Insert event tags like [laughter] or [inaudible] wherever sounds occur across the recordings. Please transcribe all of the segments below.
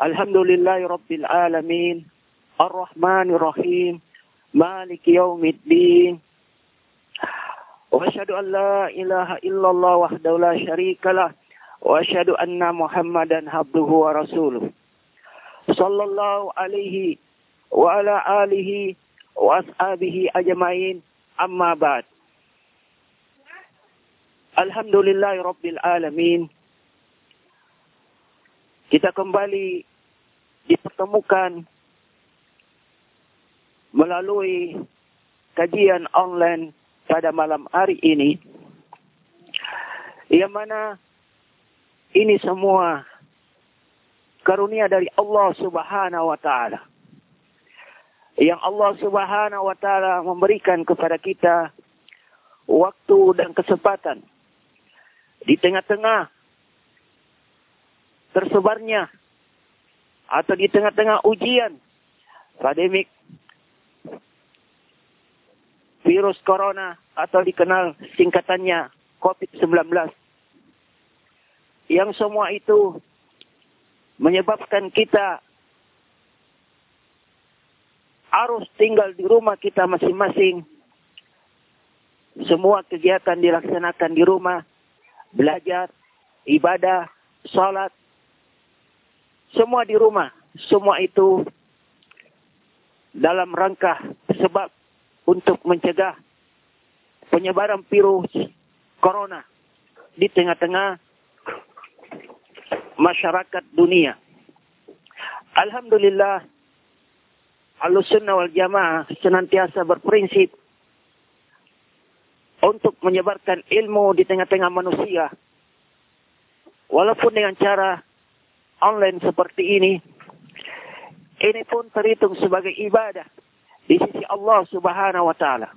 الحمد لله رب العالمين. الرحمن الرحيم. مالك يوم الدين. وأشهد أن لا إله إلا الله وحده لا شريك له. وأشهد أن محمدا عبده ورسوله. صلى الله عليه وعلى آله وأصحابه أجمعين. أما بعد. الحمد لله رب العالمين. Kita kembali dipertemukan melalui kajian online pada malam hari ini yang mana ini semua karunia dari Allah Subhanahu wa taala. Yang Allah Subhanahu wa taala memberikan kepada kita waktu dan kesempatan di tengah-tengah tersebarnya atau di tengah-tengah ujian pandemik virus corona atau dikenal singkatannya COVID-19. Yang semua itu menyebabkan kita harus tinggal di rumah kita masing-masing. Semua kegiatan dilaksanakan di rumah, belajar, ibadah, sholat, semua di rumah. Semua itu dalam rangka sebab untuk mencegah penyebaran virus corona di tengah-tengah masyarakat dunia. Alhamdulillah, Al-Sunnah wal Jamaah senantiasa berprinsip untuk menyebarkan ilmu di tengah-tengah manusia. Walaupun dengan cara online seperti ini, ini pun terhitung sebagai ibadah di sisi Allah Subhanahu wa taala.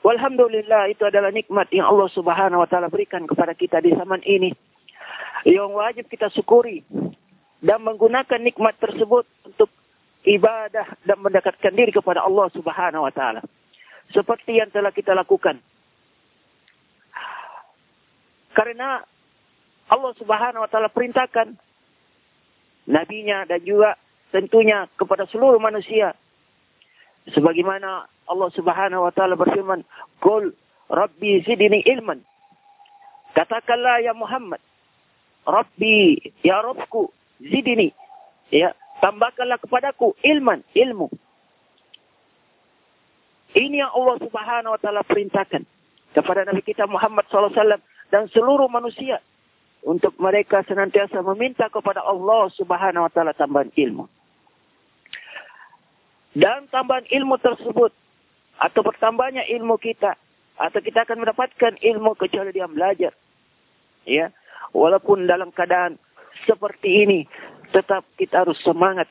Walhamdulillah itu adalah nikmat yang Allah Subhanahu wa taala berikan kepada kita di zaman ini. Yang wajib kita syukuri dan menggunakan nikmat tersebut untuk ibadah dan mendekatkan diri kepada Allah Subhanahu wa taala. Seperti yang telah kita lakukan. Karena Allah Subhanahu wa taala perintahkan nabinya dan juga tentunya kepada seluruh manusia Sebagaimana Allah Subhanahu wa taala berfirman, "Qul Rabbi zidni ilman." Katakanlah ya Muhammad, Rabbi, ya Rabbku, zidni. Ya, tambahkanlah kepadaku ilman, ilmu. Ini yang Allah Subhanahu wa taala perintahkan kepada Nabi kita Muhammad SAW dan seluruh manusia untuk mereka senantiasa meminta kepada Allah Subhanahu wa taala tambahan ilmu. Dan tambahan ilmu tersebut atau bertambahnya ilmu kita atau kita akan mendapatkan ilmu kecuali dia belajar. Ya, walaupun dalam keadaan seperti ini tetap kita harus semangat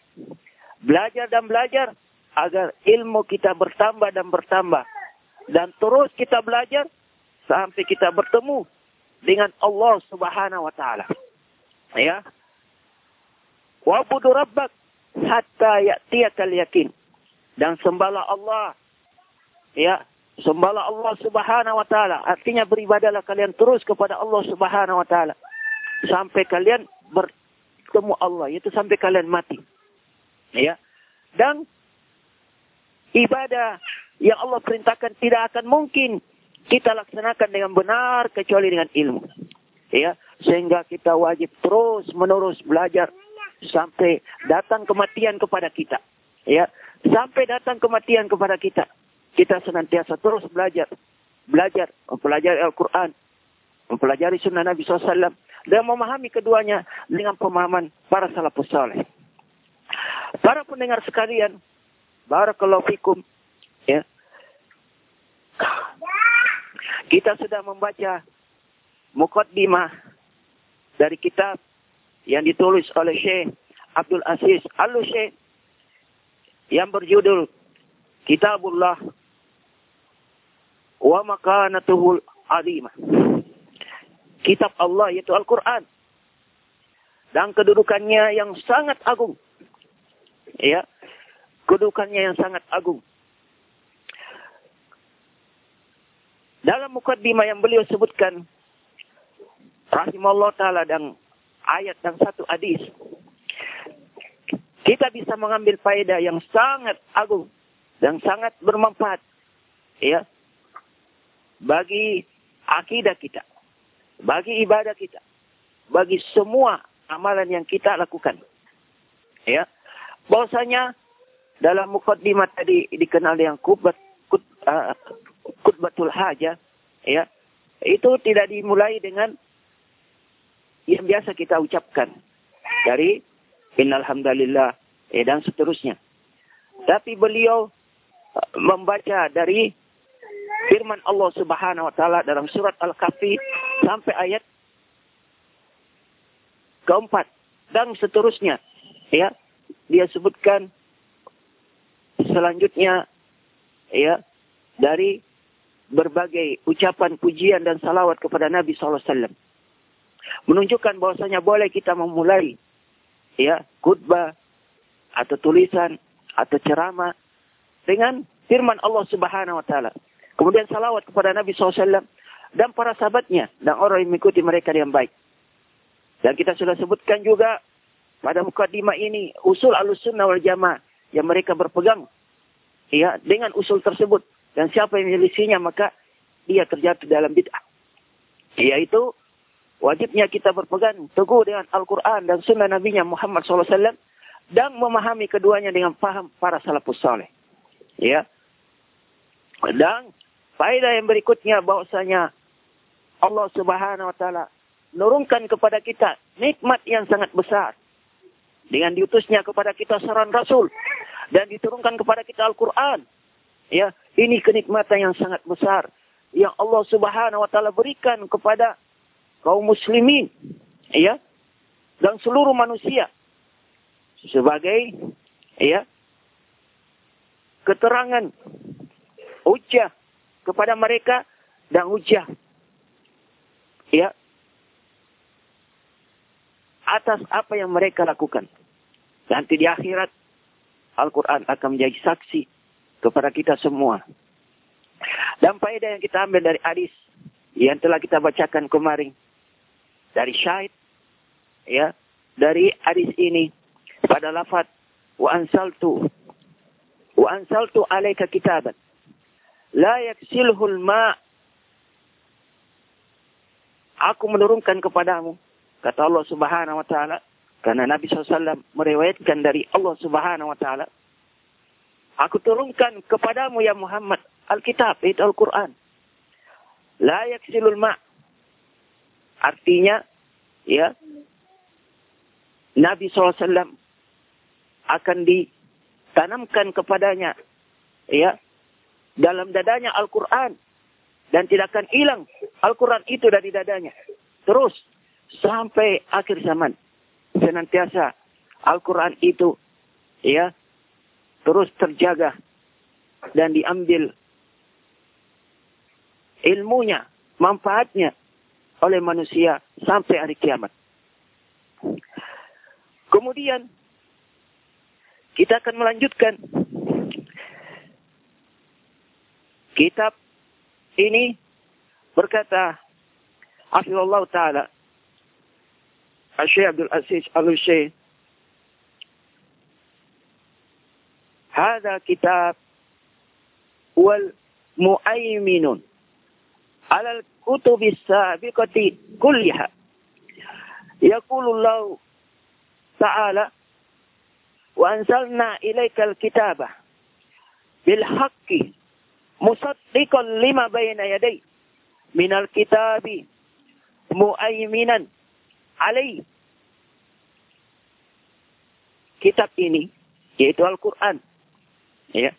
belajar dan belajar agar ilmu kita bertambah dan bertambah dan terus kita belajar sampai kita bertemu dengan Allah Subhanahu wa taala. Ya. Wa budu rabbak hatta ya'tiyakal yakin dan sembahlah Allah. Ya, sembahlah Allah Subhanahu wa taala. Artinya beribadahlah kalian terus kepada Allah Subhanahu wa taala sampai kalian bertemu Allah, yaitu sampai kalian mati. Ya. Dan ibadah yang Allah perintahkan tidak akan mungkin kita laksanakan dengan benar kecuali dengan ilmu. Ya, sehingga kita wajib terus menerus belajar sampai datang kematian kepada kita. Ya, Sampai datang kematian kepada kita. Kita senantiasa terus belajar. Belajar, mempelajari Al-Quran. Mempelajari sunnah Nabi SAW. Dan memahami keduanya dengan pemahaman para salafus saleh. Para pendengar sekalian. Barakallahu fikum. Ya. Kita sudah membaca mukaddimah dari kitab yang ditulis oleh Syekh Abdul Aziz Al-Syekh yang berjudul Kitabullah wa makanatuhul azimah. Kitab Allah yaitu Al-Quran. Dan kedudukannya yang sangat agung. Ya. Kedudukannya yang sangat agung. Dalam mukaddimah yang beliau sebutkan. Rahimahullah ta'ala dan ayat dan satu hadis. kita bisa mengambil faedah yang sangat agung dan sangat bermanfaat ya bagi akidah kita, bagi ibadah kita, bagi semua amalan yang kita lakukan. Ya. Bahwasanya dalam mukaddimah tadi dikenal dengan kubat kut, uh, kutbatul haja ya. Itu tidak dimulai dengan yang biasa kita ucapkan dari innalhamdulillah eh, dan seterusnya. Tapi beliau uh, membaca dari firman Allah Subhanahu wa taala dalam surat Al-Kahfi sampai ayat keempat dan seterusnya. Ya, dia sebutkan selanjutnya ya dari berbagai ucapan pujian dan salawat kepada Nabi SAW menunjukkan bahwasanya boleh kita memulai ya khutbah atau tulisan atau ceramah dengan firman Allah Subhanahu wa taala. Kemudian salawat kepada Nabi SAW dan para sahabatnya dan orang yang mengikuti mereka yang baik. Dan kita sudah sebutkan juga pada mukadimah ini usul al-sunnah wal jamaah yang mereka berpegang ya dengan usul tersebut dan siapa yang menyelisihinya maka dia terjatuh dalam bid'ah. Yaitu wajibnya kita berpegang teguh dengan Al-Quran dan Sunnah Nabi Muhammad SAW dan memahami keduanya dengan paham para salafus saleh. Ya. Dan faedah yang berikutnya bahwasanya Allah Subhanahu wa taala nurunkan kepada kita nikmat yang sangat besar dengan diutusnya kepada kita saran Rasul dan diturunkan kepada kita Al-Quran. Ya, ini kenikmatan yang sangat besar yang Allah Subhanahu wa taala berikan kepada kaum muslimin ya dan seluruh manusia sebagai ya keterangan hujah kepada mereka dan hujah ya atas apa yang mereka lakukan. Nanti di akhirat Al-Quran akan menjadi saksi kepada kita semua. Dan faedah yang kita ambil dari hadis yang telah kita bacakan kemarin dari syahid ya dari hadis ini pada lafaz wa ansaltu wa ansaltu alaika kitaban la yaksilhul ma aku menurunkan kepadamu kata Allah Subhanahu wa taala karena Nabi SAW meriwayatkan dari Allah Subhanahu wa taala aku turunkan kepadamu ya Muhammad Alkitab itu Al-Qur'an la ma Artinya, ya, Nabi SAW akan ditanamkan kepadanya, ya, dalam dadanya Al-Quran. Dan tidak akan hilang Al-Quran itu dari dadanya. Terus, sampai akhir zaman. Senantiasa Al-Quran itu, ya, terus terjaga dan diambil ilmunya, manfaatnya oleh manusia sampai hari kiamat. Kemudian kita akan melanjutkan kitab ini berkata Hafizullah Ta'ala Syekh Abdul Aziz Hada kitab wal muaiminun alal kutubis sabiqati kulliha. Yaqulullahu ta'ala wa anzalna ilaikal kitaba bil haqqi musaddiqan lima bayna yadayhi minal kitabi muayminan alaihi kitab ini yaitu Al-Qur'an ya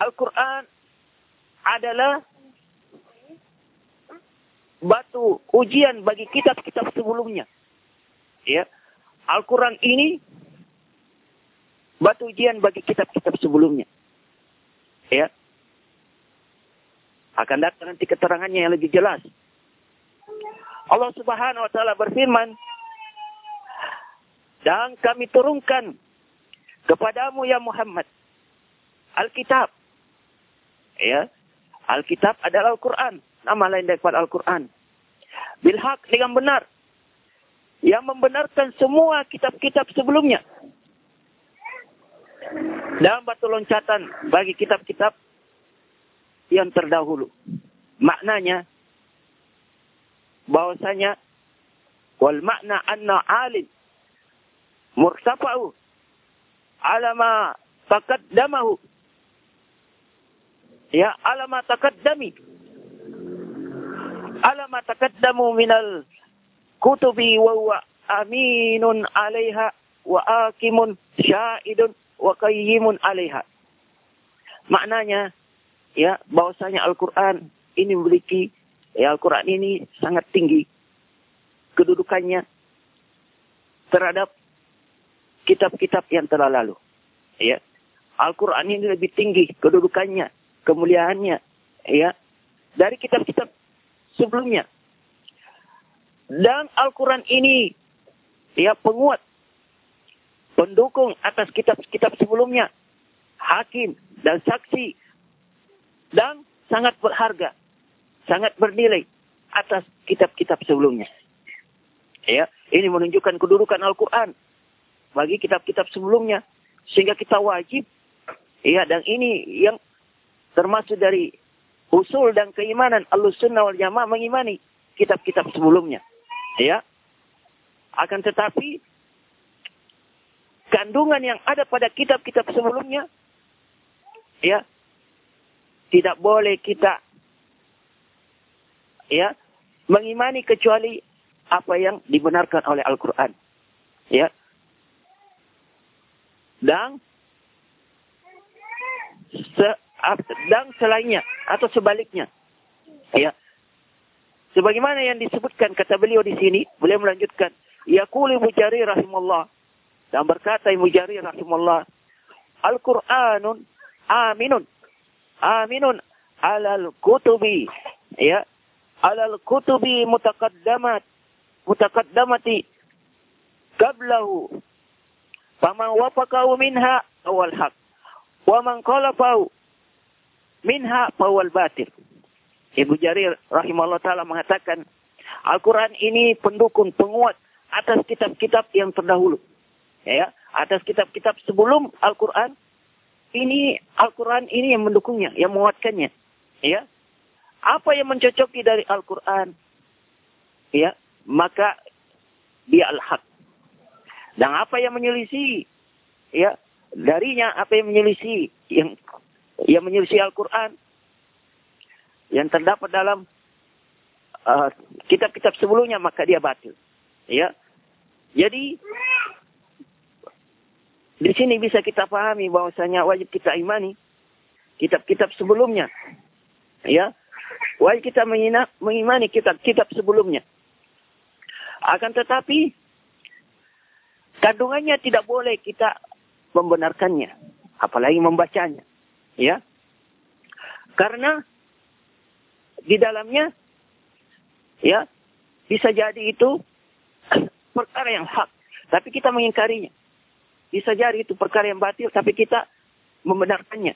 Al-Qur'an adalah batu ujian bagi kitab-kitab sebelumnya. Ya. Al-Quran ini batu ujian bagi kitab-kitab sebelumnya. Ya. Akan datang nanti keterangannya yang lebih jelas. Allah Subhanahu wa taala berfirman, "Dan kami turunkan kepadamu ya Muhammad Alkitab." Ya. Alkitab adalah Al-Qur'an, nama lain daripada Al-Qur'an bilhak dengan benar yang membenarkan semua kitab-kitab sebelumnya dan batu loncatan bagi kitab-kitab yang terdahulu. Maknanya bahwasanya wal makna anna alim murtafa'u ala ma taqaddamahu ya ala ma taqaddami ala ma taqaddamu minal kutubi wa huwa aminun 'alaiha wa akimun sya'idun wa qayyimun 'alaiha maknanya ya bahwasanya Al-Qur'an ini memiliki ya Al-Qur'an ini sangat tinggi kedudukannya terhadap kitab-kitab yang telah lalu. Ya. Al-Quran ini lebih tinggi kedudukannya, kemuliaannya, ya, dari kitab-kitab sebelumnya. Dan Al-Quran ini, ya, penguat, pendukung atas kitab-kitab sebelumnya, hakim dan saksi, dan sangat berharga, sangat bernilai atas kitab-kitab sebelumnya. Ya, ini menunjukkan kedudukan Al-Quran bagi kitab-kitab sebelumnya sehingga kita wajib ya dan ini yang termasuk dari usul dan keimanan Ahlussunnah wal Jamaah mengimani kitab-kitab sebelumnya. Ya. Akan tetapi kandungan yang ada pada kitab-kitab sebelumnya ya tidak boleh kita ya mengimani kecuali apa yang dibenarkan oleh Al-Qur'an. Ya. Dan se, dan selainnya atau sebaliknya. Ya. Sebagaimana yang disebutkan kata beliau di sini, beliau melanjutkan, yaqulu Mujari rahimullah dan berkata Mujari rahimullah, Al-Qur'anun aminun aminun alal kutubi ya alal kutubi mutaqaddamat mutaqaddamati qablahu Faman wafaqahu minha awal haq. Wa man minha fawal batil. Ibu Jarir rahimahullah ta'ala mengatakan, Al-Quran ini pendukung, penguat atas kitab-kitab yang terdahulu. Ya, atas kitab-kitab sebelum Al-Quran, ini Al-Quran ini yang mendukungnya, yang menguatkannya. Ya, apa yang mencocoki dari Al-Quran, ya, maka dia al-haq. Dan apa yang menyelisih ya darinya apa yang menyelisih yang yang menyelisih Al-Qur'an yang terdapat dalam uh, kitab-kitab uh, sebelumnya maka dia batil. Ya. Jadi di sini bisa kita pahami bahwasanya wajib kita imani kitab-kitab sebelumnya. Ya. Wajib kita mengimani kitab-kitab sebelumnya. Akan tetapi Kandungannya tidak boleh kita membenarkannya, apalagi membacanya. Ya. Karena di dalamnya ya bisa jadi itu [clears throat] perkara yang hak, tapi kita mengingkarinya. Bisa jadi itu perkara yang batil, tapi kita membenarkannya.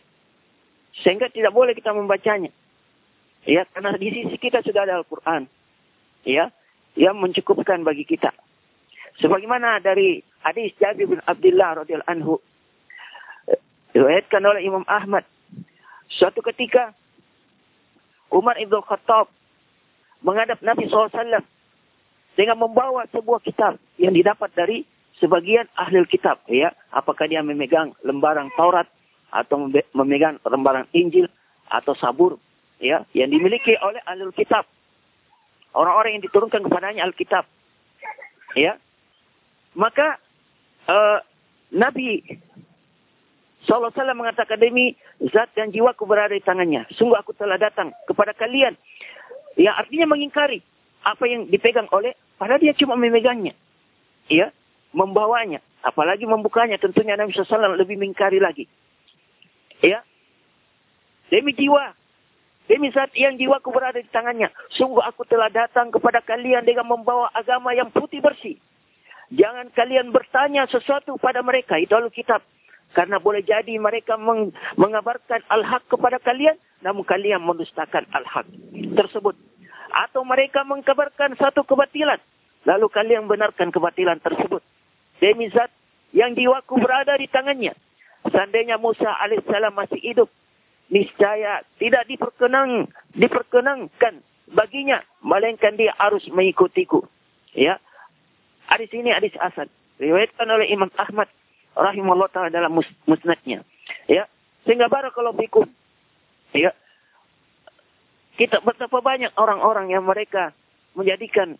Sehingga tidak boleh kita membacanya. Ya, karena di sisi kita sudah ada Al-Quran. Ya, yang mencukupkan bagi kita. Sebagaimana dari hadis Jabir bin Abdullah radhiyallahu anhu diriwayatkan oleh Imam Ahmad. Suatu ketika Umar ibn Khattab menghadap Nabi SAW dengan membawa sebuah kitab yang didapat dari sebagian ahli kitab. Ya, apakah dia memegang lembaran Taurat atau memegang lembaran Injil atau Sabur, ya, yang dimiliki oleh ahli kitab. Orang-orang yang diturunkan kepadanya Alkitab. Ya, maka uh, Nabi SAW mengatakan demi zat dan jiwaku berada di tangannya. Sungguh aku telah datang kepada kalian. Yang artinya mengingkari apa yang dipegang oleh, padahal dia cuma memegangnya. Ya, membawanya. Apalagi membukanya. Tentunya Nabi SAW lebih mengingkari lagi. Ya, demi jiwa. Demi saat yang jiwaku berada di tangannya. Sungguh aku telah datang kepada kalian dengan membawa agama yang putih bersih. Jangan kalian bertanya sesuatu pada mereka. Itu Alkitab. Karena boleh jadi mereka meng mengabarkan al-haq kepada kalian. Namun kalian mendustakan al-haq tersebut. Atau mereka mengkabarkan satu kebatilan. Lalu kalian benarkan kebatilan tersebut. Demi zat yang jiwaku berada di tangannya. seandainya Musa alaihissalam masih hidup, niscaya tidak diperkenan, diperkenankan baginya, melainkan dia harus mengikutiku. Ya. Hadis ini hadis asal. Riwayatkan oleh Imam Ahmad rahimahullah taala dalam mus musnadnya. Ya. Sehingga barakallahu fikum. Ya. Kita betapa banyak orang-orang yang mereka menjadikan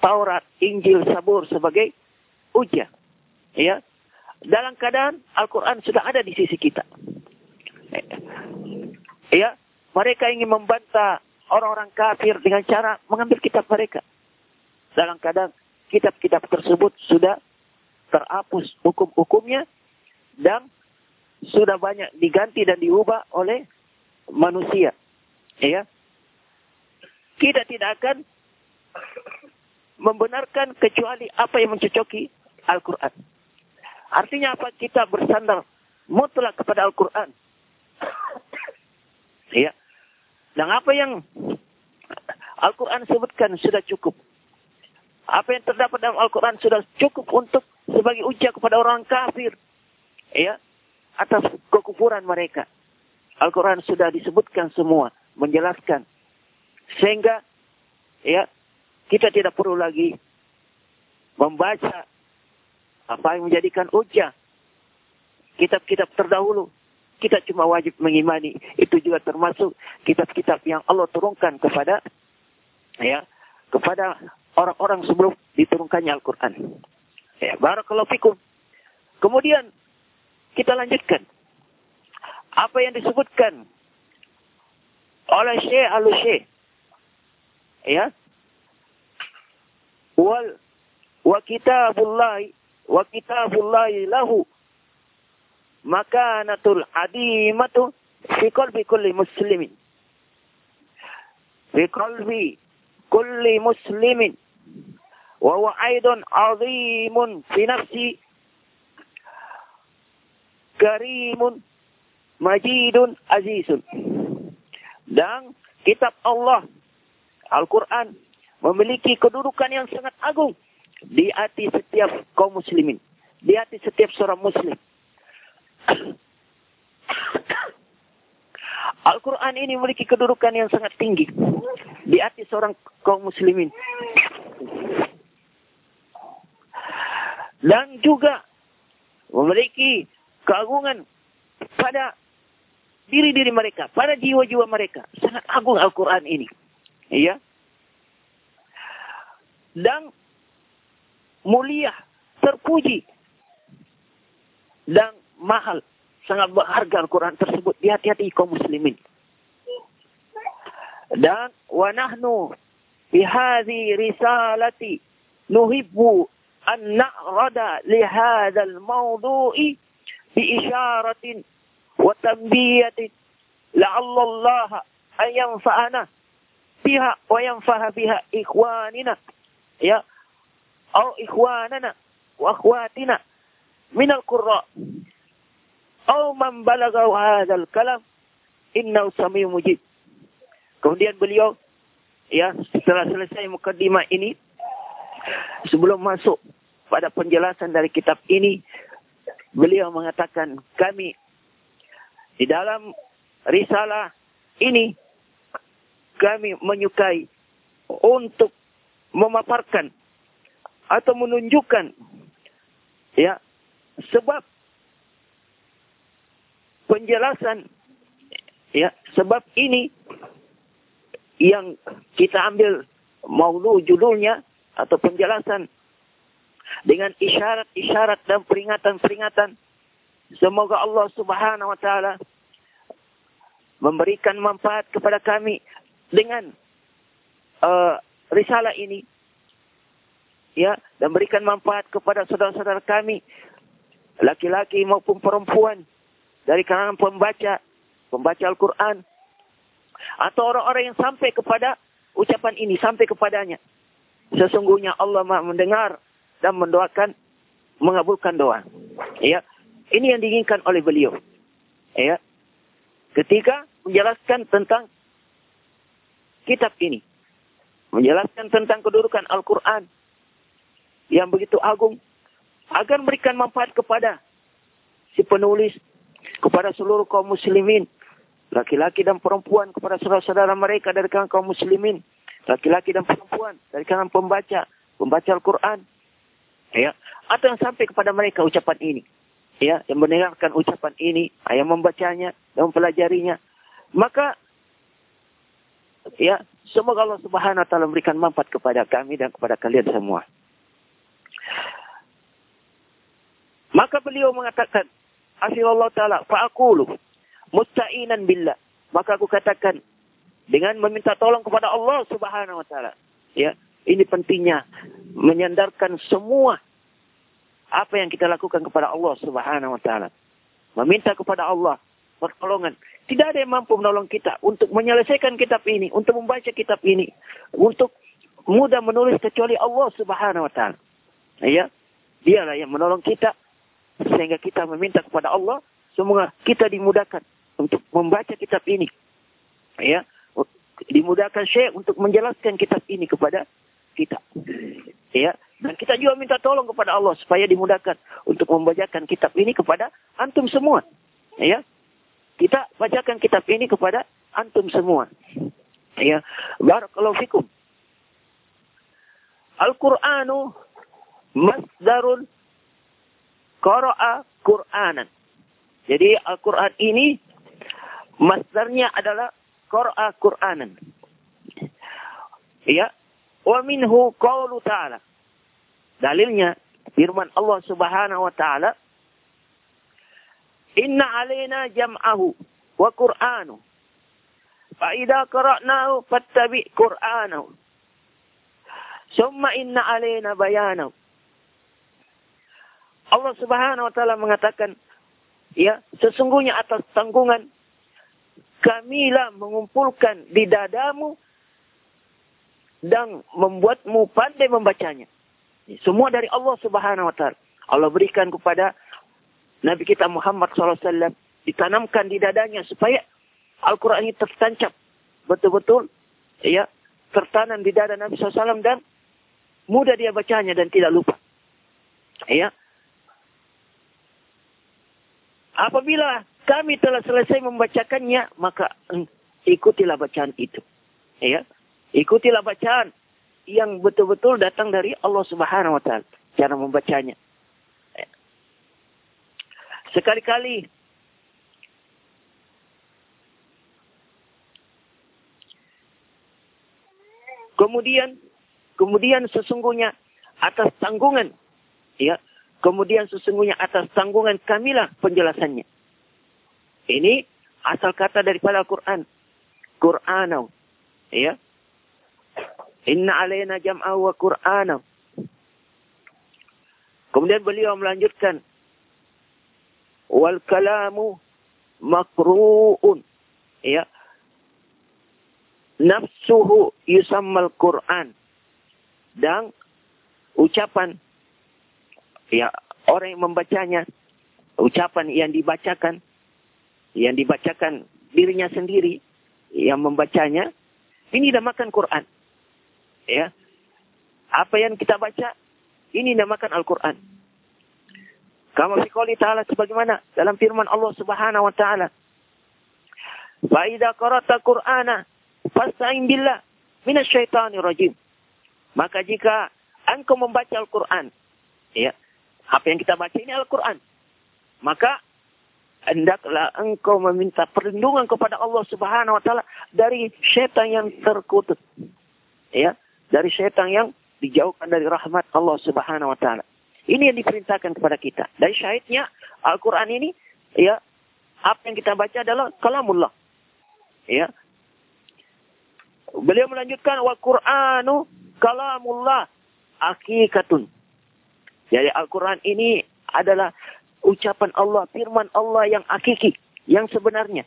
Taurat, Injil, Sabur sebagai ujian. Ya. Dalam keadaan Al-Quran sudah ada di sisi kita. Ya. Mereka ingin membantah orang-orang kafir dengan cara mengambil kitab mereka. Dalam keadaan kitab-kitab tersebut sudah terhapus hukum-hukumnya dan sudah banyak diganti dan diubah oleh manusia. Ya. Kita tidak akan membenarkan kecuali apa yang mencocoki Al-Quran. Artinya apa? Kita bersandar mutlak kepada Al-Quran. ya. Dan apa yang Al-Quran sebutkan sudah cukup. Apa yang terdapat dalam Al-Quran sudah cukup untuk sebagai ujian kepada orang kafir. Ya. Atas kekufuran mereka. Al-Quran sudah disebutkan semua. Menjelaskan. Sehingga ya kita tidak perlu lagi membaca apa yang menjadikan hujah. Kitab-kitab terdahulu. Kita cuma wajib mengimani. Itu juga termasuk kitab-kitab yang Allah turunkan kepada ya kepada orang-orang sebelum diturunkannya Al-Quran. Ya, barakallahu fikum. Kemudian kita lanjutkan. Apa yang disebutkan oleh Syekh Al-Syekh. Ya, wal wa kitabullahi wa kitabullahi lahu makanatul adimatu fi qalbi kulli muslimin fi qalbi kulli muslimin wa huwa azimun fi karimun majidun dan kitab Allah Al-Quran memiliki kedudukan yang sangat agung di hati setiap kaum muslimin, di hati setiap seorang muslim. Al-Quran ini memiliki kedudukan yang sangat tinggi di hati seorang kaum muslimin. Dan juga memiliki keagungan pada diri-diri mereka, pada jiwa-jiwa mereka. Sangat agung Al-Quran ini. Iya dan mulia, terpuji dan mahal. Sangat berharga Al-Quran tersebut di hati-hati kaum muslimin. Dan wa nahnu risalati nuhibbu an na'rada li hadzal mawdu'i bi isyaratin wa tanbiyatin la'alla Allah an yanfa'ana biha wa ikhwanina ya ikhwanana wa akhwatina min al-qurra au man balagha hadha al-kalam innahu samiu mujib kemudian beliau ya setelah selesai mukaddimah ini sebelum masuk pada penjelasan dari kitab ini beliau mengatakan kami di dalam risalah ini kami menyukai untuk memaparkan atau menunjukkan ya sebab penjelasan ya sebab ini yang kita ambil maulu judulnya atau penjelasan dengan isyarat-isyarat dan peringatan-peringatan. Semoga Allah Subhanahu wa taala memberikan manfaat kepada kami dengan uh, risalah ini. Ya dan berikan manfaat kepada saudara-saudara kami laki-laki maupun perempuan dari kalangan pembaca pembaca Al-Qur'an atau orang-orang yang sampai kepada ucapan ini sampai kepadanya. Sesungguhnya Allah Maha mendengar dan mendoakan mengabulkan doa. Ya. Ini yang diinginkan oleh beliau. Ya. Ketika menjelaskan tentang kitab ini. Menjelaskan tentang kedudukan Al-Quran yang begitu agung. Agar memberikan manfaat kepada si penulis kepada seluruh kaum muslimin, laki-laki dan perempuan kepada saudara-saudara mereka dari kalangan kaum muslimin, laki-laki dan perempuan dari kalangan pembaca, pembaca Al-Quran, ya, atau yang sampai kepada mereka ucapan ini, ya, yang mendengarkan ucapan ini, yang membacanya dan mempelajarinya, maka ya, semoga Allah Subhanahu wa taala memberikan manfaat kepada kami dan kepada kalian semua. Maka beliau mengatakan, Allah Ta'ala, fa'akulu, musta'inan billah. Maka aku katakan, dengan meminta tolong kepada Allah Subhanahu Wa Ta'ala. Ya, ini pentingnya menyandarkan semua apa yang kita lakukan kepada Allah Subhanahu Wa Ta'ala. Meminta kepada Allah pertolongan. Tidak ada yang mampu menolong kita untuk menyelesaikan kitab ini, untuk membaca kitab ini, untuk mudah menulis kecuali Allah Subhanahu Wa Ta'ala. Ya, dialah yang menolong kita sehingga kita meminta kepada Allah semoga kita dimudahkan untuk membaca kitab ini. Ya, dimudahkan Syekh untuk menjelaskan kitab ini kepada kita. Ya, dan kita juga minta tolong kepada Allah supaya dimudahkan untuk membacakan kitab ini kepada antum semua. Ya. Kita bacakan kitab ini kepada antum semua. Ya. Barakallahu fikum. Al-Qur'anu masdarun qara'a Qur'anan. Jadi Al-Qur'an ini masdarnya adalah qara'a Qur'anan. Ya. Wa minhu qawlu ta'ala. Dalilnya firman Allah Subhanahu wa taala Inna alaina jam'ahu wa Qur'anu. Fa idza qara'nahu fattabi' Qur'anahu. Summa inna alaina bayanahu. Allah Subhanahu wa taala mengatakan ya sesungguhnya atas tanggungan kamilah mengumpulkan di dadamu dan membuatmu pandai membacanya. Semua dari Allah Subhanahu wa taala. Allah berikan kepada Nabi kita Muhammad SAW ditanamkan di dadanya supaya Al-Quran ini tertancap betul-betul ya tertanam di dada Nabi SAW dan mudah dia bacanya dan tidak lupa. Ya, Apabila kami telah selesai membacakannya, maka ikutilah bacaan itu. Ya. Ikutilah bacaan yang betul-betul datang dari Allah Subhanahu wa taala cara membacanya. Ya. Sekali-kali Kemudian kemudian sesungguhnya atas tanggungan ya Kemudian sesungguhnya atas tanggungan kamilah penjelasannya. Ini asal kata daripada Al-Quran. Qur'anau. Ya. Inna alaina jam'au wa Qur'anau. Kemudian beliau melanjutkan. Wal kalamu makru'un. Ya. Nafsuhu yusammal Qur'an. Dan ucapan ya orang yang membacanya, ucapan yang dibacakan, yang dibacakan dirinya sendiri, yang membacanya, ini namakan Quran. Ya. Apa yang kita baca, ini namakan Al-Quran. Kama fi qouli ta'ala sebagaimana dalam firman Allah Subhanahu wa taala. Fa idza qara'ta Qur'ana fasta'in billah minasyaitonir rajim. Maka jika engkau membaca Al-Qur'an, ya, apa yang kita baca ini Al-Quran. Maka hendaklah engkau meminta perlindungan kepada Allah Subhanahu wa taala dari syaitan yang terkutuk. Ya, dari syaitan yang dijauhkan dari rahmat Allah Subhanahu wa taala. Ini yang diperintahkan kepada kita. Dari syahidnya Al-Qur'an ini ya apa yang kita baca adalah kalamullah. Ya. Beliau melanjutkan wa Qur'anu kalamullah akikatun jadi Al-Quran ini adalah ucapan Allah, firman Allah yang hakiki, yang sebenarnya.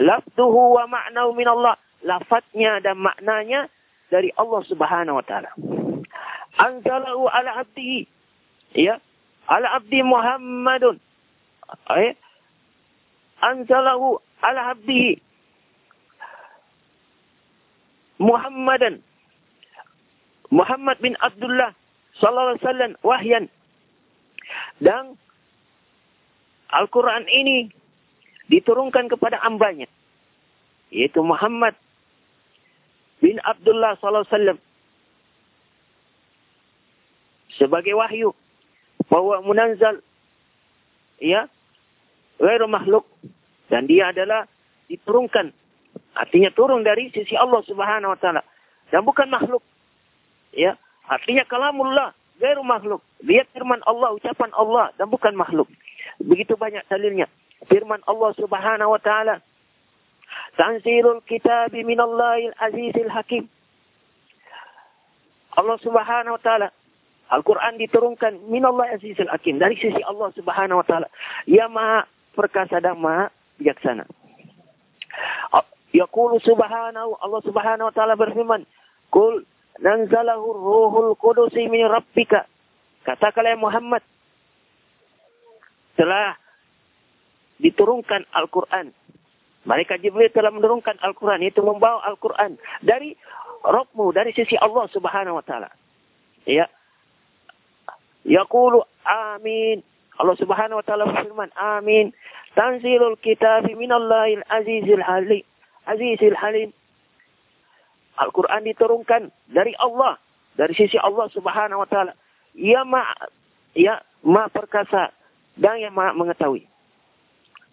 Lafduhu wa ma'nau min Allah. Lafadznya dan maknanya dari Allah subhanahu wa ta'ala. Anzalahu ala abdihi. Ya. Ala abdi Muhammadun. Ya. Anzalahu ala abdihi. Muhammadan. Muhammad bin Abdullah sallallahu alaihi wasallam wahyan dan Al-Quran ini diturunkan kepada ambanya. Yaitu Muhammad bin Abdullah sallallahu alaihi wasallam. Sebagai wahyu. Bahwa munanzal ya. Ghairu makhluk. Dan dia adalah diturunkan. Artinya turun dari sisi Allah Subhanahu wa taala. Dan bukan makhluk. Ya. Artinya kalamullah. Ghairu makhluk. Dia firman Allah ucapan Allah. Dan bukan makhluk. Begitu banyak dalilnya. Firman Allah Subhanahu wa taala tanzilul kitab minallahil azizil hakim Allah Subhanahu wa taala Al-Quran diturunkan minallah azizul hakim. Dari sisi Allah subhanahu wa ta'ala. Ya maha perkasa dan maha bijaksana. Yaqulu subhanahu, Allah subhanahu wa ta'ala berfirman. Kul nanzalahu ruhul kudusi min rabbika. Katakanlah Muhammad. Telah diturunkan Al-Quran. Mereka Jibril telah menurunkan Al-Quran. Itu membawa Al-Quran. Dari Rabbmu, dari sisi Allah subhanahu wa ta'ala. Ya. Yaqulu amin. Allah Subhanahu wa taala berfirman, amin. Tanzilul kitab minallahil azizil halim. Azizil halim. Al-Quran diturunkan dari Allah. Dari sisi Allah subhanahu wa ta'ala. Ya ma, ya ma perkasa. Dan yang ma mengetahui.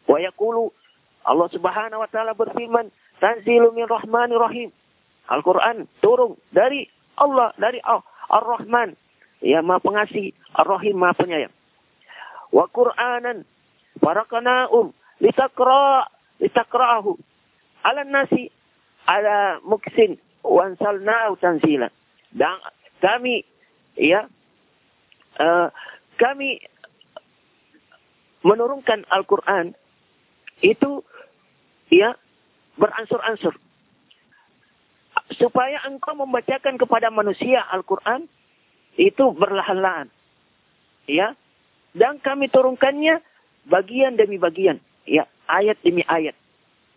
Wa yakulu. Allah subhanahu wa ta'ala berfirman. Tanzilu min rahmani rahim. Al-Quran turun dari Allah. Dari Ar-Rahman. Ya maha pengasih, ar-rahim maha penyayang. Wa Qur'anan farakana'um litakra litakra'ahu ala nasi ala muksin wansalna'u tanzila. Dan kami ya uh, kami menurunkan Al-Qur'an itu ya beransur-ansur supaya engkau membacakan kepada manusia Al-Quran itu berlahan-lahan. Ya. Dan kami turunkannya bagian demi bagian. Ya, ayat demi ayat.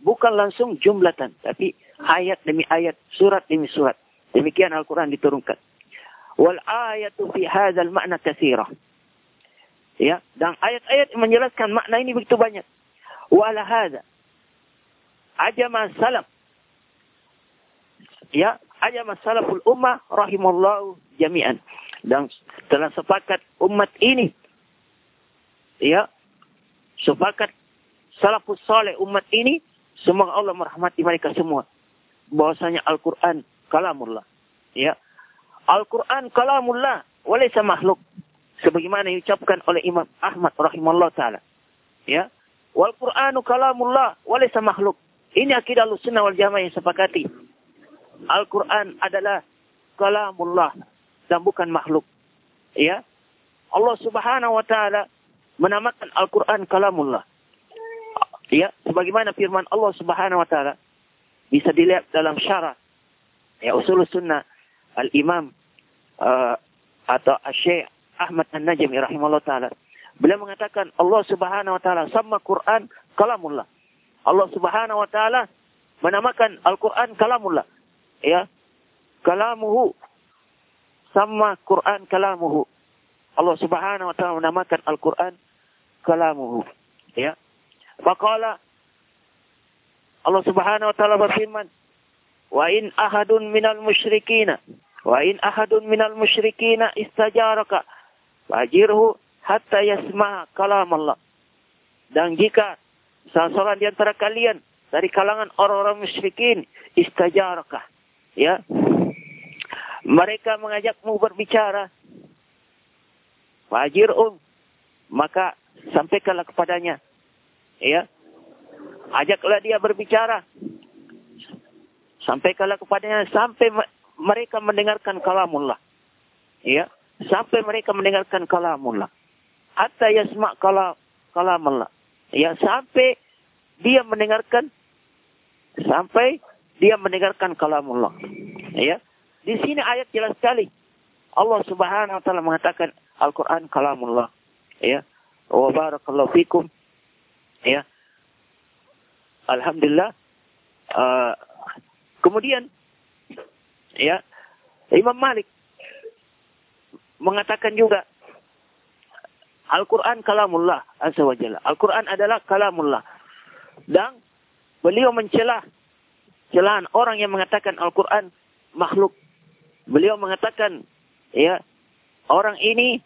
Bukan langsung jumlatan, tapi ayat demi ayat, surat demi surat. Demikian Al-Quran diturunkan. Wal ayatu fi hadzal makna katsira. Ya, dan ayat-ayat menjelaskan makna ini begitu banyak. Wala hadza ajama salam. Ya, ajama salaful ummah rahimallahu jami'an. Dan telah sepakat umat ini. Ya sepakat salafus saleh umat ini semoga Allah merahmati mereka semua. Bahwasanya Al-Qur'an kalamullah. Ya Al-Qur'an kalamullah walaysa makhluk. Sebagaimana diucapkan oleh Imam Ahmad rahimahullah taala. Ya wal Qur'anu kalamullah walaysa makhluk ini akidah Ahlussunnah wal Jamaah yang sepakati Al-Qur'an adalah kalamullah dan bukan makhluk. Ya. Allah Subhanahu wa taala menamakan Al-Qur'an kalamullah. Ya, sebagaimana firman Allah Subhanahu wa taala bisa dilihat dalam syarah ya usul sunnah al-imam uh, atau Syekh Ahmad An-Najmi rahimahullah taala. Beliau mengatakan Allah Subhanahu wa taala sama Quran kalamullah. Allah Subhanahu wa taala menamakan Al-Quran kalamullah. Ya. Kalamuhu sama Quran kalamuhu. Allah Subhanahu wa taala menamakan Al-Quran kalamuhu. Ya. Faqala Allah Subhanahu wa taala berfirman, "Wa in ahadun minal musyrikina wa in ahadun minal musyrikina istajaraka fajirhu hatta yasma' kalam Allah." Dan jika salah seorang di antara kalian dari kalangan orang-orang musyrikin istajaraka, ya, mereka mengajakmu berbicara. Wajir um. Maka sampaikanlah kepadanya. Ya. Ajaklah dia berbicara. Sampaikanlah kepadanya sampai mereka mendengarkan kalamullah. Ya. Sampai mereka mendengarkan kalamullah. Hatta yasma' kalam, kalamullah. Ya. Sampai dia mendengarkan. Sampai dia mendengarkan kalamullah. Ya. Di sini ayat jelas sekali. Allah Subhanahu wa taala mengatakan Al-Qur'an kalamullah. Ya. Wa barakallahu fikum. Ya. Alhamdulillah. Uh, kemudian ya Imam Malik mengatakan juga Al-Quran kalamullah azza wa jalla. Al-Quran adalah kalamullah. Dan beliau mencela celahan orang yang mengatakan Al-Quran makhluk. Beliau mengatakan ya orang ini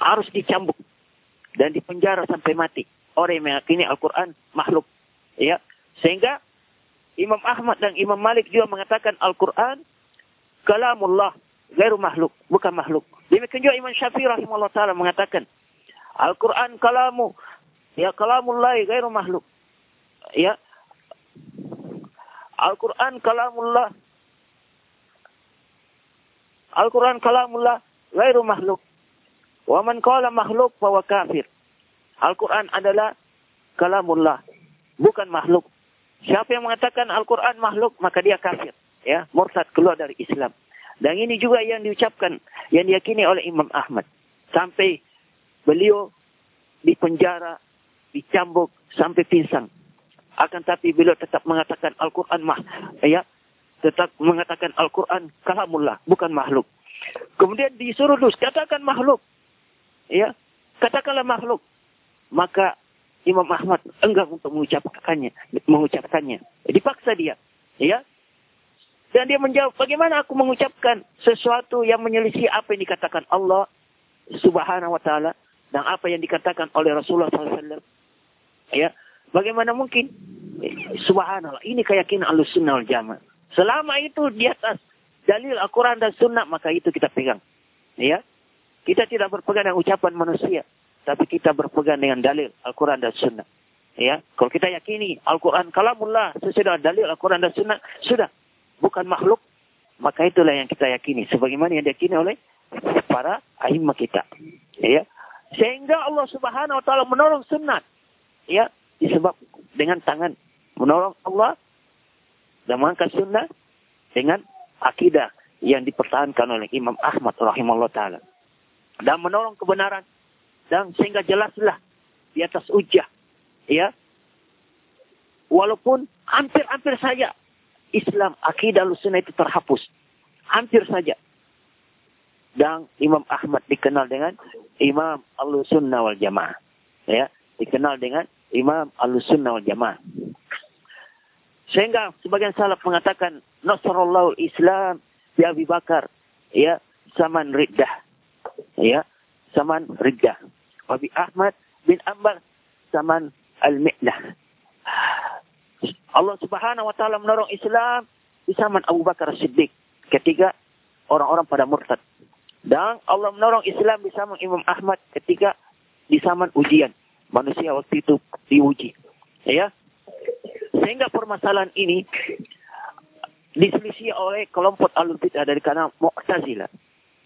harus dicambuk dan dipenjara sampai mati. Orang yang meyakini Al-Quran makhluk. Ya. Sehingga Imam Ahmad dan Imam Malik juga mengatakan Al-Quran kalamullah, gairu makhluk, bukan makhluk. Demikian juga Imam Syafi'i rahimahullah taala mengatakan Al-Quran kalamu, ya kalamullah gairu makhluk. Ya. Al-Quran kalamullah. Al-Quran kalamullah gairu makhluk. Wa man qala makhluk bahwa kafir. Al-Quran adalah kalamullah, bukan makhluk. Siapa yang mengatakan Al-Quran makhluk, maka dia kafir. Ya, murtad keluar dari Islam. Dan ini juga yang diucapkan, yang diyakini oleh Imam Ahmad. Sampai beliau dipenjara, dicambuk, sampai pingsan. Akan tapi beliau tetap mengatakan Al-Quran mah, ya, tetap mengatakan Al-Quran kalamullah, bukan makhluk. Kemudian disuruh dus, katakan makhluk ya katakanlah makhluk maka Imam Ahmad enggak untuk mengucapkannya mengucapkannya dipaksa dia ya dan dia menjawab bagaimana aku mengucapkan sesuatu yang menyelisih apa yang dikatakan Allah Subhanahu wa taala dan apa yang dikatakan oleh Rasulullah SAW ya bagaimana mungkin? Subhanallah ini keyakinan Ahlussunnah wal Jamaah. Selama itu di atas dalil Al-Quran dan Sunnah maka itu kita pegang. Ya kita tidak berpegang dengan ucapan manusia, tapi kita berpegang dengan dalil Al-Quran dan Sunnah. Ya, kalau kita yakini Al-Quran kalamullah sesudah dalil Al-Quran dan Sunnah sudah bukan makhluk, maka itulah yang kita yakini. Sebagaimana yang diyakini oleh para ahimma kita. Ya, sehingga Allah Subhanahu wa taala menolong sunnah. Ya, disebab dengan tangan. Menolong Allah dan mengangkat sunnah dengan akidah yang dipertahankan oleh Imam Ahmad rahimahullah taala. Dan menolong kebenaran. Dan sehingga jelaslah di atas ujah. Ya. Walaupun hampir-hampir saja Islam akidah sunnah itu terhapus. Hampir saja. Dan Imam Ahmad dikenal dengan Imam al-sunnah wal jamaah. Ya dikenal dengan Imam al-sunnah wal jamaah. Sehingga sebagian salaf mengatakan Nasrullah Islam di Abi Bakar ya zaman riddah. Ya zaman riddah. Wabi Ahmad bin Ambar zaman al-mi'lah. Allah Subhanahu wa taala menolong Islam di zaman Abu Bakar Siddiq ketika orang-orang pada murtad. Dan Allah menolong Islam di zaman Imam Ahmad ketika di zaman ujian. Manusia waktu itu diuji. Ya. Sehingga permasalahan ini diselisih oleh kelompok alul bidah dari kalangan Mu'tazilah.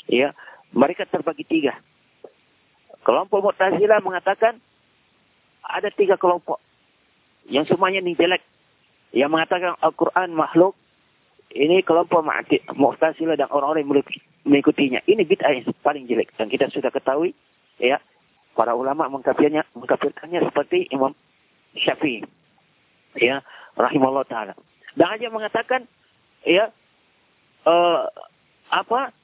Ya, mereka terbagi tiga. Kelompok Mu'tazilah mengatakan ada tiga kelompok yang semuanya ini jelek. Yang mengatakan Al-Quran makhluk. Ini kelompok Mu'tazilah dan orang-orang yang mengikutinya. Ini bid'ah yang paling jelek. Dan kita sudah ketahui ya para ulama mengkafirnya mengkafirkannya seperti Imam Syafi'i. Ya, rahimahullah taala. Dan aja mengatakan ya uh, apa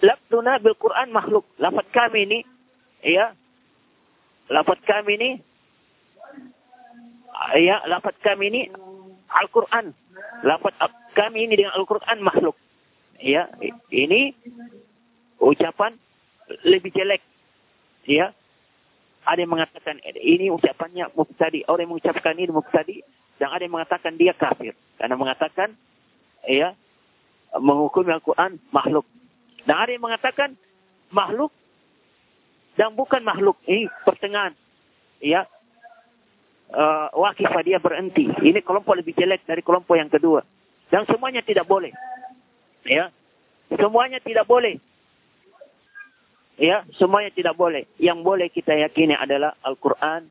Labduna bil Quran makhluk. Lafat kami ini, ya, lafat kami ini, ya, lafat kami ini Al-Quran. Lafat kami ini dengan Al-Quran makhluk. Ya, ini ucapan lebih jelek. Ya, ada yang mengatakan ini ucapannya muktadi. Orang yang mengucapkan ini muktadi. Dan ada yang mengatakan dia kafir. Karena mengatakan, ya, menghukum Al-Quran makhluk. Dan ada yang mengatakan makhluk dan bukan makhluk. Ini pertengahan. Ya. Uh, wakifah dia berhenti. Ini kelompok lebih jelek dari kelompok yang kedua. Dan semuanya tidak boleh. Ya. Semuanya tidak boleh. Ya, semuanya tidak boleh. Yang boleh kita yakini adalah Al-Quran,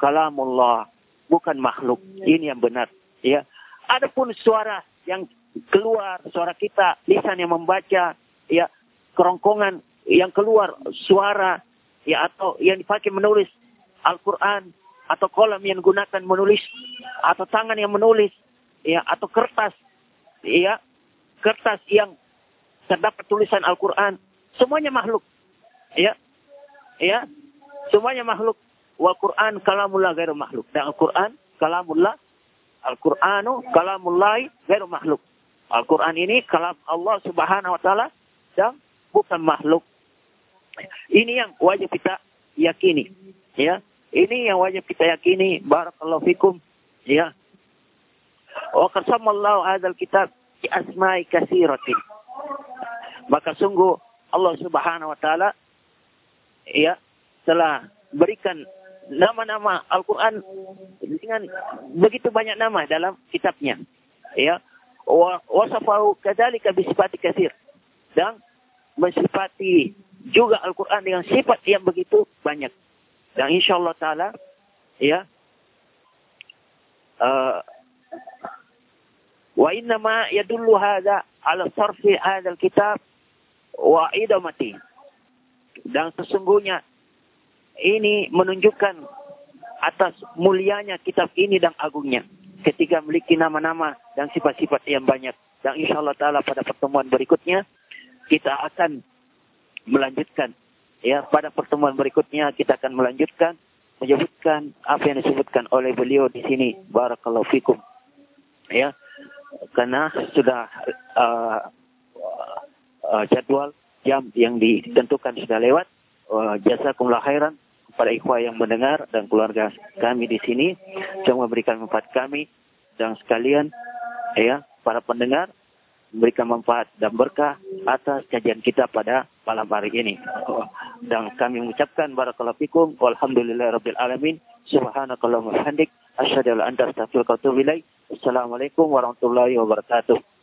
kalamullah, bukan makhluk. Ini yang benar. Ya. Adapun suara yang keluar, suara kita, lisan yang membaca, ya kerongkongan yang keluar suara ya atau yang dipakai menulis Al-Quran atau kolam yang digunakan menulis atau tangan yang menulis ya atau kertas ya kertas yang terdapat tulisan Al-Quran semuanya makhluk ya ya semuanya makhluk. Wal Quran kalamullah gairu makhluk. Dan Al-Quran kalamullah Al-Quranu kalamullah gairu makhluk. Al-Quran ini kalam Allah Subhanahu wa taala dan bukan makhluk. Ini yang wajib kita yakini, ya. Ini yang wajib kita yakini. Barakallahu fikum, ya. Wa qasamallahu hadzal kitab bi asma'i katsiratin. Maka sungguh Allah Subhanahu wa taala ya telah berikan nama-nama Al-Qur'an dengan begitu banyak nama dalam kitabnya. Ya. Wa wasafahu kadzalika bi sifati katsir. Dan mensifati juga Al-Quran dengan sifat yang begitu banyak. Dan insya Allah Ta'ala, ya, uh, wa innama yadullu hadha ala sarfi hadha kitab wa idamati. Dan sesungguhnya ini menunjukkan atas mulianya kitab ini dan agungnya. Ketika memiliki nama-nama dan sifat-sifat yang banyak. Dan insya Allah Ta'ala pada pertemuan berikutnya, kita akan melanjutkan ya pada pertemuan berikutnya kita akan melanjutkan menyebutkan apa yang disebutkan oleh beliau di sini. Barakallahu fikum. Ya karena sudah uh, uh, jadwal jam yang ditentukan sudah lewat. Uh, jazakumullah khairan kepada ikhwah yang mendengar dan keluarga kami di sini. Semoga memberikan manfaat kami dan sekalian ya para pendengar memberikan manfaat dan berkah atas kajian kita pada malam hari ini. [laughs] Dan kami mengucapkan barakallahu fikum walhamdulillahirabbil alamin. Subhanakallahumma wa bihamdik asyhadu an la ilaha illa anta astaghfiruka wa atubu ilaik. Assalamualaikum warahmatullahi wabarakatuh.